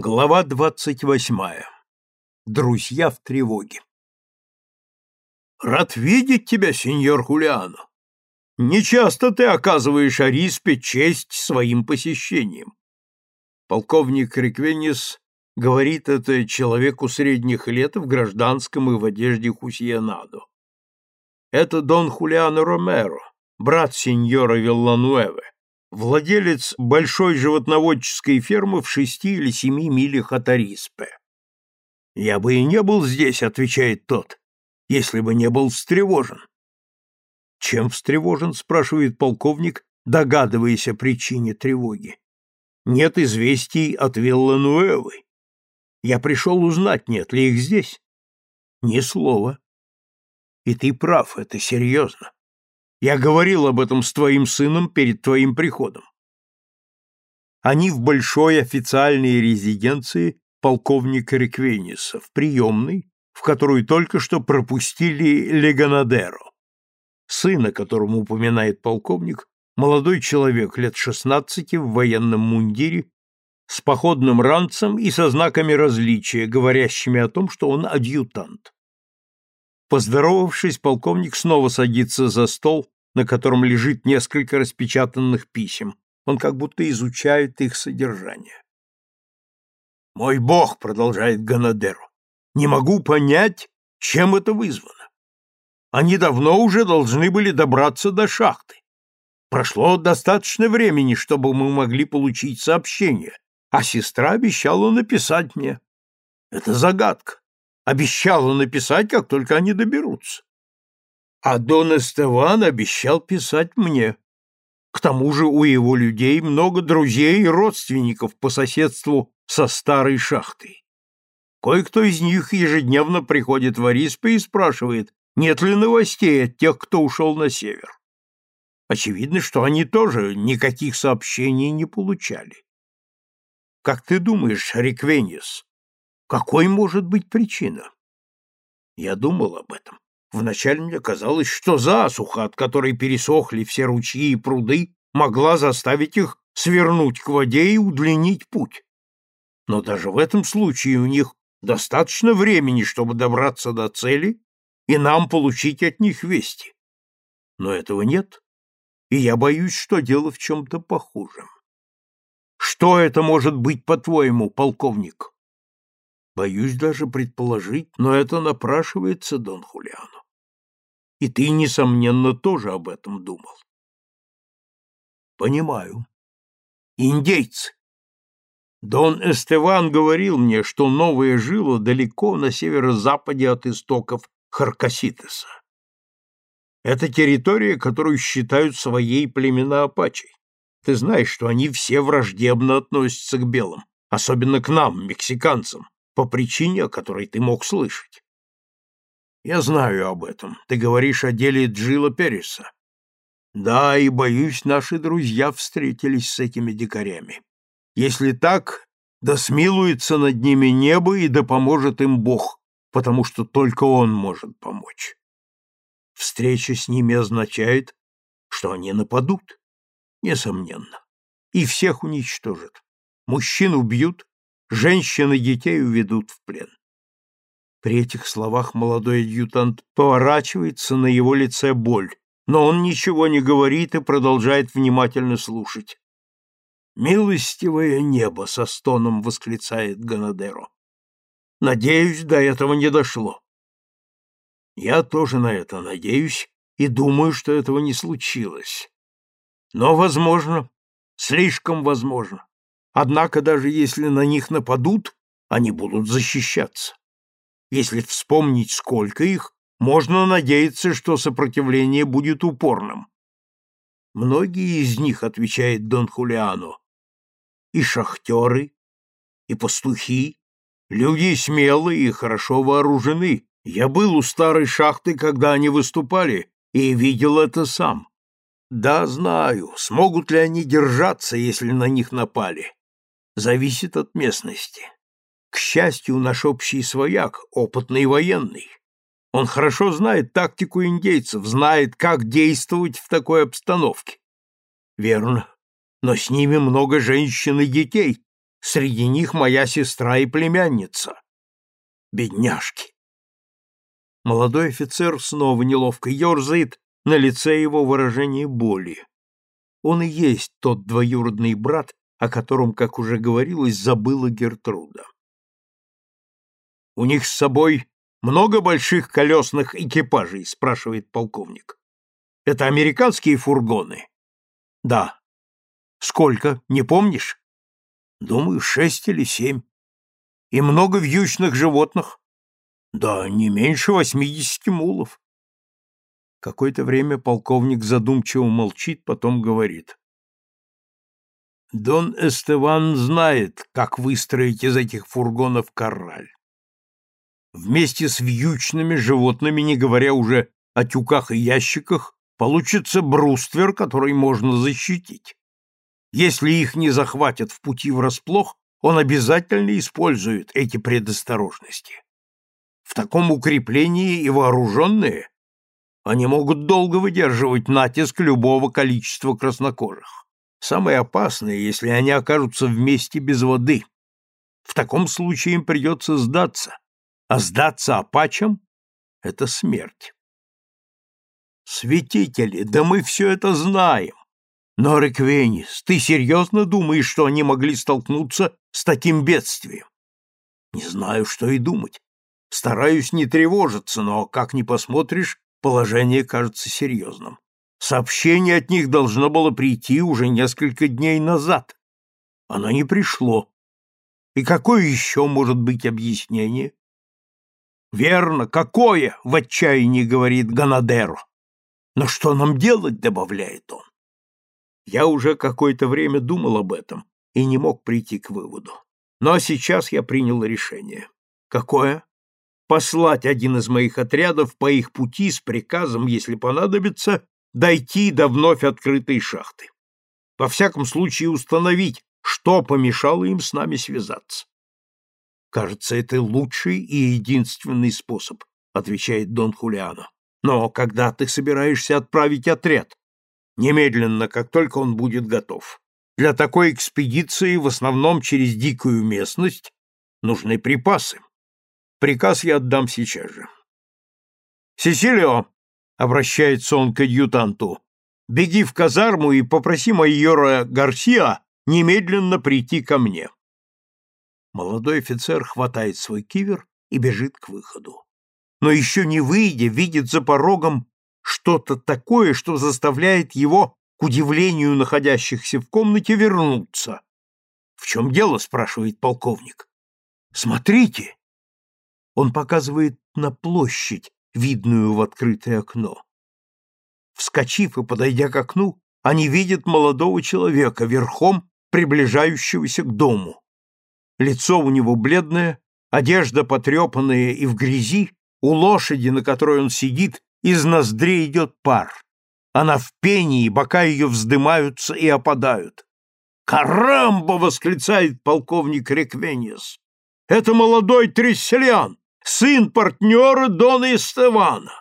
Глава 28. Друзья в тревоге. Рад видеть тебя, сеньор Хулиано. Нечасто ты оказываешь Ариспе честь своим посещением. Полковник Риквенис говорит это человеку средних лет в гражданском и в одежде Хусьенадо. Это Дон Хулиано Ромеро, брат сеньора Виллануэве, владелец большой животноводческой фермы в шести или семи милях от Ариспе. «Я бы и не был здесь», — отвечает тот, — «если бы не был встревожен». «Чем встревожен?» — спрашивает полковник, догадываясь о причине тревоги. «Нет известий от Виллануэвы. Я пришел узнать, нет ли их здесь». «Ни слова». «И ты прав, это серьезно. Я говорил об этом с твоим сыном перед твоим приходом. Они в большой официальной резиденции полковника Реквениса, в приемной, в которую только что пропустили Леганадеро. сына, о упоминает полковник, молодой человек лет 16 в военном мундире, с походным ранцем и со знаками различия, говорящими о том, что он адъютант. Поздоровавшись, полковник снова садится за стол, на котором лежит несколько распечатанных писем. Он как будто изучает их содержание. «Мой бог», — продолжает Ганадеру, — «не могу понять, чем это вызвано. Они давно уже должны были добраться до шахты. Прошло достаточно времени, чтобы мы могли получить сообщение, а сестра обещала написать мне. Это загадка обещала написать, как только они доберутся. А Дон Эстеван обещал писать мне. К тому же у его людей много друзей и родственников по соседству со старой шахтой. Кое-кто из них ежедневно приходит в Ариспе и спрашивает, нет ли новостей от тех, кто ушел на север. Очевидно, что они тоже никаких сообщений не получали. Как ты думаешь, Риквенис, какой может быть причина? Я думал об этом. Вначале мне казалось, что засуха, от которой пересохли все ручьи и пруды, могла заставить их свернуть к воде и удлинить путь. Но даже в этом случае у них достаточно времени, чтобы добраться до цели и нам получить от них вести. Но этого нет, и я боюсь, что дело в чем-то похожем. Что это может быть, по-твоему, полковник? Боюсь даже предположить, но это напрашивается Дон Хулиано. И ты, несомненно, тоже об этом думал. Понимаю. Индейцы. Дон Эстеван говорил мне, что новая жила далеко на северо-западе от истоков Харкаситеса. Это территория, которую считают своей племена апачей. Ты знаешь, что они все враждебно относятся к белым, особенно к нам, мексиканцам, по причине, о которой ты мог слышать. Я знаю об этом. Ты говоришь о деле Джилла Переса. Да, и боюсь, наши друзья встретились с этими дикарями. Если так, да смилуется над ними небо и да поможет им Бог, потому что только Он может помочь. Встреча с ними означает, что они нападут, несомненно, и всех уничтожат. Мужчин убьют, Женщины детей уведут в плен. При этих словах молодой адъютант поворачивается, на его лице боль, но он ничего не говорит и продолжает внимательно слушать. «Милостивое небо!» — со стоном восклицает Ганадеро. «Надеюсь, до этого не дошло». «Я тоже на это надеюсь и думаю, что этого не случилось. Но возможно, слишком возможно. Однако даже если на них нападут, они будут защищаться. Если вспомнить, сколько их, можно надеяться, что сопротивление будет упорным. Многие из них, отвечает Дон Хулиано, и шахтеры, и пастухи, люди смелые и хорошо вооружены. Я был у старой шахты, когда они выступали, и видел это сам. Да, знаю, смогут ли они держаться, если на них напали зависит от местности. К счастью, наш общий свояк — опытный военный. Он хорошо знает тактику индейцев, знает, как действовать в такой обстановке. Верно. Но с ними много женщин и детей. Среди них моя сестра и племянница. Бедняжки. Молодой офицер снова неловко ерзает, на лице его выражение боли. Он и есть тот двоюродный брат, о котором, как уже говорилось, забыла Гертруда. «У них с собой много больших колесных экипажей?» — спрашивает полковник. «Это американские фургоны?» «Да». «Сколько? Не помнишь?» «Думаю, шесть или семь». «И много вьючных животных?» «Да, не меньше восьмидесяти мулов». Какое-то время полковник задумчиво молчит, потом говорит. Дон Эстеван знает, как выстроить из этих фургонов корраль. Вместе с вьючными животными, не говоря уже о тюках и ящиках, получится бруствер, который можно защитить. Если их не захватят в пути врасплох, он обязательно использует эти предосторожности. В таком укреплении и вооруженные они могут долго выдерживать натиск любого количества краснокожих самые опасные, если они окажутся вместе без воды. В таком случае им придется сдаться, а сдаться апачам — это смерть. Святители, да мы все это знаем. Но, Реквенис, ты серьезно думаешь, что они могли столкнуться с таким бедствием? Не знаю, что и думать. Стараюсь не тревожиться, но, как ни посмотришь, положение кажется серьезным. Сообщение от них должно было прийти уже несколько дней назад. Оно не пришло. И какое еще может быть объяснение? «Верно, какое?» — в отчаянии говорит Ганадеро. «Но что нам делать?» — добавляет он. Я уже какое-то время думал об этом и не мог прийти к выводу. Но сейчас я принял решение. Какое? Послать один из моих отрядов по их пути с приказом, если понадобится, дойти до вновь открытой шахты. Во всяком случае установить, что помешало им с нами связаться. «Кажется, это лучший и единственный способ», — отвечает Дон Хулиано. «Но когда ты собираешься отправить отряд?» «Немедленно, как только он будет готов. Для такой экспедиции, в основном через дикую местность, нужны припасы. Приказ я отдам сейчас же». «Сесилио, обращается он к адъютанту. Беги в казарму и попроси майора Гарсиа немедленно прийти ко мне. Молодой офицер хватает свой кивер и бежит к выходу. Но еще не выйдя, видит за порогом что-то такое, что заставляет его, к удивлению находящихся в комнате, вернуться. «В чем дело?» — спрашивает полковник. «Смотрите!» Он показывает на площадь, видную в открытое окно. Вскочив и подойдя к окну, они видят молодого человека верхом, приближающегося к дому. Лицо у него бледное, одежда потрепанная и в грязи, у лошади, на которой он сидит, из ноздрей идет пар. Она в пении, бока ее вздымаются и опадают. «Карамбо!» — восклицает полковник Реквенис. «Это молодой Тресселян! сын партнера Дона Эстевана.